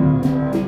Música